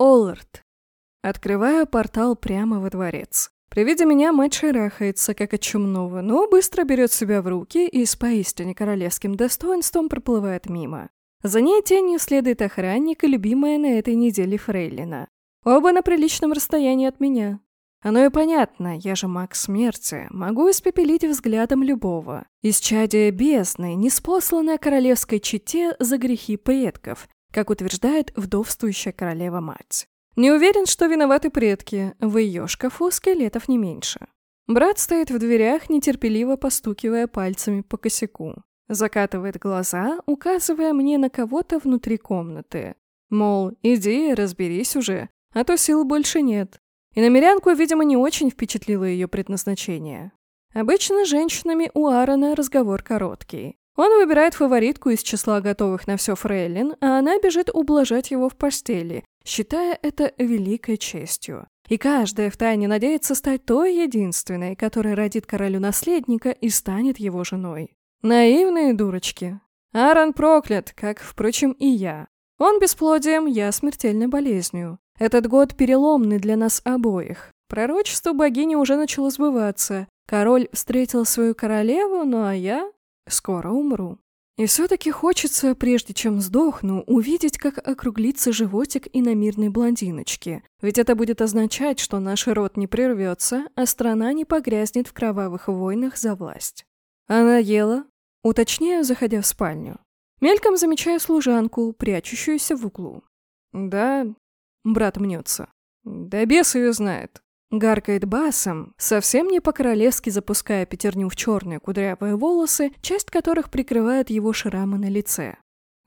Оллард. Открываю портал прямо во дворец. При виде меня мать шарахается, как от чумного, но быстро берет себя в руки и с поистине королевским достоинством проплывает мимо. За ней тенью следует охранник и любимая на этой неделе Фрейлина. Оба на приличном расстоянии от меня. Оно и понятно, я же маг смерти, могу испепелить взглядом любого. Исчадие бездны, неспосланное королевской чете за грехи предков, как утверждает вдовствующая королева-мать. Не уверен, что виноваты предки, в ее шкафу скелетов не меньше. Брат стоит в дверях, нетерпеливо постукивая пальцами по косяку. Закатывает глаза, указывая мне на кого-то внутри комнаты. Мол, иди, разберись уже, а то сил больше нет. И намерянку, видимо, не очень впечатлило ее предназначение. Обычно женщинами у Аарона разговор короткий. Он выбирает фаворитку из числа готовых на все фрейлин, а она бежит ублажать его в постели, считая это великой честью. И каждая втайне надеется стать той единственной, которая родит королю наследника и станет его женой. Наивные дурочки. Аарон проклят, как, впрочем, и я. Он бесплодием, я смертельной болезнью. Этот год переломный для нас обоих. Пророчество богини уже начало сбываться. Король встретил свою королеву, ну а я скоро умру. И все-таки хочется, прежде чем сдохну, увидеть, как округлится животик иномирной блондиночки. Ведь это будет означать, что наш род не прервется, а страна не погрязнет в кровавых войнах за власть. Она ела, уточняю, заходя в спальню. Мельком замечаю служанку, прячущуюся в углу. Да, Брат мнется. Да бес ее знает. Гаркает басом, совсем не по-королевски запуская пятерню в черные кудрявые волосы, часть которых прикрывает его шрамы на лице.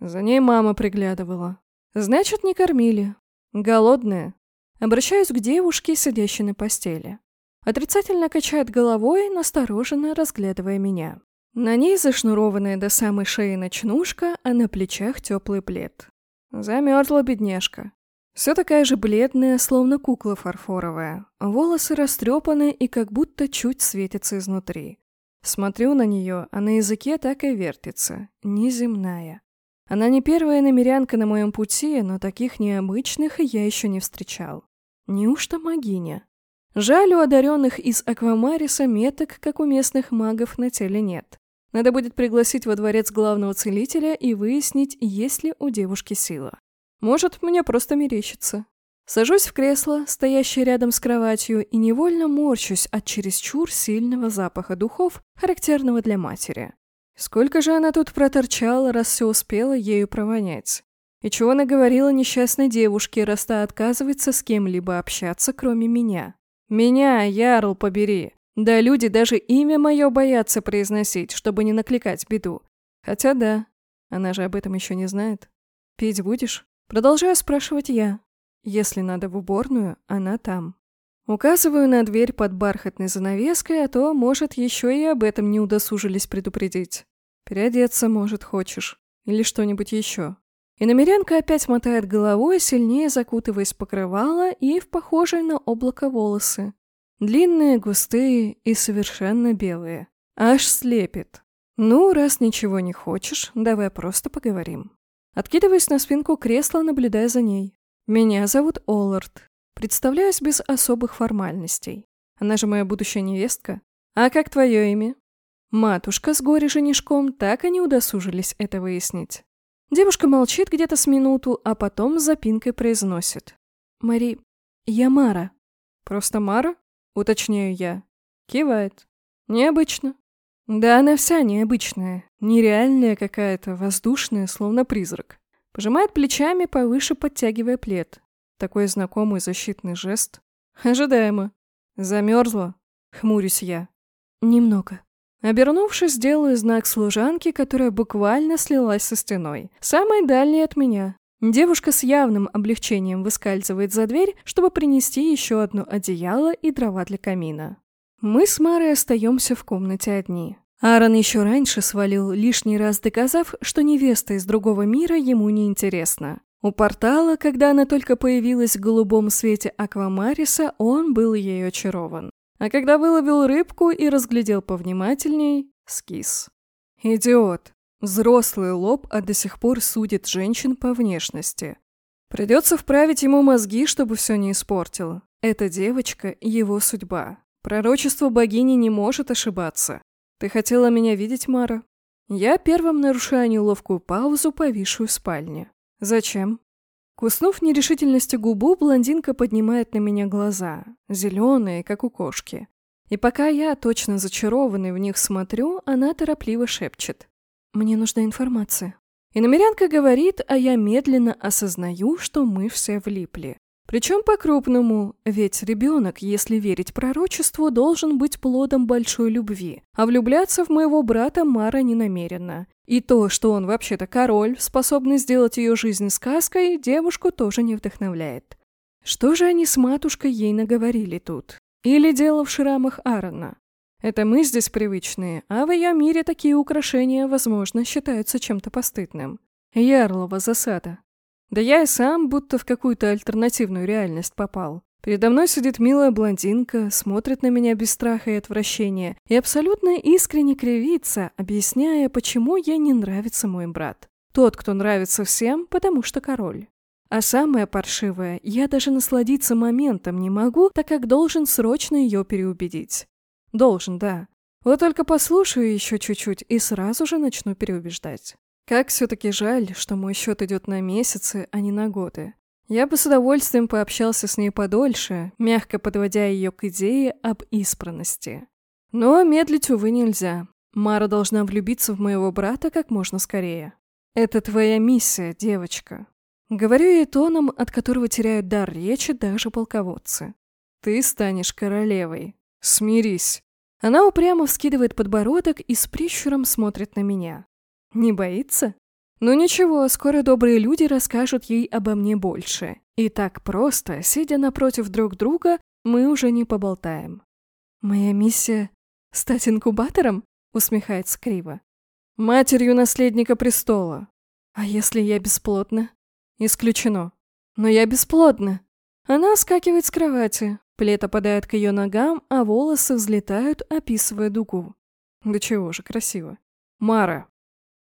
За ней мама приглядывала. Значит, не кормили. Голодная. Обращаюсь к девушке, сидящей на постели. Отрицательно качает головой, настороженно разглядывая меня. На ней зашнурованная до самой шеи ночнушка, а на плечах теплый плед. Замерзла бедняжка. Все такая же бледная, словно кукла фарфоровая. Волосы растрепаны и как будто чуть светятся изнутри. Смотрю на нее, а на языке так и вертится. Неземная. Она не первая намерянка на моем пути, но таких необычных я еще не встречал. Неужто магиня? Жаль, у одаренных из Аквамариса меток, как у местных магов, на теле нет. Надо будет пригласить во дворец главного целителя и выяснить, есть ли у девушки сила. Может, мне просто мерещится. Сажусь в кресло, стоящее рядом с кроватью, и невольно морщусь от чересчур сильного запаха духов, характерного для матери. Сколько же она тут проторчала, раз все успела ею провонять? И чего наговорила несчастной девушке, раз та отказывается с кем-либо общаться, кроме меня? Меня, Ярл, побери! Да люди даже имя мое боятся произносить, чтобы не накликать беду. Хотя да, она же об этом еще не знает. Пить будешь? Продолжаю спрашивать я. Если надо в уборную, она там. Указываю на дверь под бархатной занавеской, а то, может, еще и об этом не удосужились предупредить. Переодеться, может, хочешь. Или что-нибудь еще. И намерянка опять мотает головой, сильнее закутываясь покрывало и в похожие на облако волосы. Длинные, густые и совершенно белые. Аж слепит. Ну, раз ничего не хочешь, давай просто поговорим. Откидываюсь на спинку кресла, наблюдая за ней. Меня зовут Оллард. Представляюсь без особых формальностей. Она же моя будущая невестка. А как твое имя? Матушка с горе-женишком так и не удосужились это выяснить. Девушка молчит где-то с минуту, а потом с запинкой произносит. «Мари, я Мара». «Просто Мара?» — уточняю я. Кивает. «Необычно. Да она вся необычная, нереальная какая-то, воздушная, словно призрак. Пожимает плечами, повыше подтягивая плед. Такой знакомый защитный жест. Ожидаемо. Замерзла. Хмурюсь я. Немного. Обернувшись, делаю знак служанки, которая буквально слилась со стеной. Самой дальней от меня. Девушка с явным облегчением выскальзывает за дверь, чтобы принести еще одно одеяло и дрова для камина. Мы с Марой остаемся в комнате одни. Аарон еще раньше свалил, лишний раз доказав, что невеста из другого мира ему не интересна. У портала, когда она только появилась в голубом свете аквамариса, он был ею очарован. А когда выловил рыбку и разглядел повнимательней, скис. Идиот. Взрослый лоб, а до сих пор судит женщин по внешности. Придется вправить ему мозги, чтобы все не испортил. Эта девочка — его судьба. Пророчество богини не может ошибаться. Ты хотела меня видеть, Мара? Я первым нарушаю неловкую паузу, повисшую в спальне. Зачем? Куснув нерешительности губу, блондинка поднимает на меня глаза, зеленые, как у кошки. И пока я, точно зачарованный в них смотрю, она торопливо шепчет. «Мне нужна информация». И намерянка говорит, а я медленно осознаю, что мы все влипли. Причем по-крупному, ведь ребенок, если верить пророчеству, должен быть плодом большой любви, а влюбляться в моего брата Мара не намерена. И то, что он вообще-то король, способный сделать ее жизнь сказкой, девушку тоже не вдохновляет. Что же они с матушкой ей наговорили тут? Или дело в шрамах Аарона? Это мы здесь привычные, а в ее мире такие украшения, возможно, считаются чем-то постыдным. Ярлова засада. Да я и сам будто в какую-то альтернативную реальность попал. Передо мной сидит милая блондинка, смотрит на меня без страха и отвращения и абсолютно искренне кривится, объясняя, почему ей не нравится мой брат. Тот, кто нравится всем, потому что король. А самое паршивое, я даже насладиться моментом не могу, так как должен срочно ее переубедить. Должен, да. Вот только послушаю еще чуть-чуть и сразу же начну переубеждать. Как все-таки жаль, что мой счет идет на месяцы, а не на годы. Я бы с удовольствием пообщался с ней подольше, мягко подводя ее к идее об избранности. Но медлить, увы, нельзя. Мара должна влюбиться в моего брата как можно скорее. Это твоя миссия, девочка. Говорю ей тоном, от которого теряют дар речи даже полководцы. Ты станешь королевой. Смирись. Она упрямо вскидывает подбородок и с прищуром смотрит на меня. Не боится? Ну ничего, скоро добрые люди расскажут ей обо мне больше. И так просто, сидя напротив друг друга, мы уже не поболтаем. «Моя миссия — стать инкубатором?» — усмехается криво. «Матерью наследника престола. А если я бесплодна?» «Исключено. Но я бесплодна». Она скакивает с кровати, плед опадает к ее ногам, а волосы взлетают, описывая дугу. Да чего же красиво. «Мара,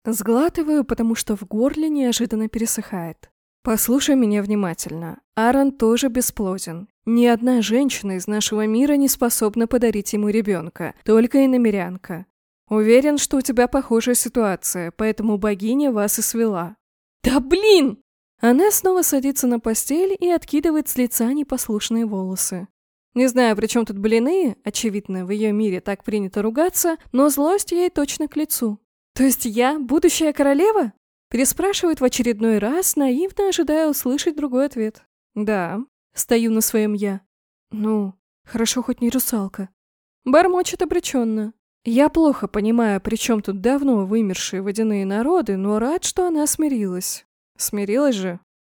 Сглатываю, потому что в горле неожиданно пересыхает. Послушай меня внимательно. Аарон тоже бесплоден. Ни одна женщина из нашего мира не способна подарить ему ребенка, только иномерянка. Уверен, что у тебя похожая ситуация, поэтому богиня вас и свела. Да блин! Она снова садится на постель и откидывает с лица непослушные волосы. Не знаю, при чем тут блины, очевидно, в ее мире так принято ругаться, но злость ей точно к лицу. «То есть я будущая королева?» Переспрашивает в очередной раз, наивно ожидая услышать другой ответ. «Да». Стою на своем «я». «Ну, хорошо хоть не русалка». Бормочет обреченно. Я плохо понимаю, при чем тут давно вымершие водяные народы, но рад, что она смирилась. Смирилась же.